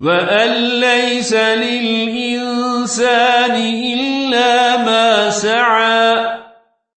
وأن ليس للإنسان إلا ما سعى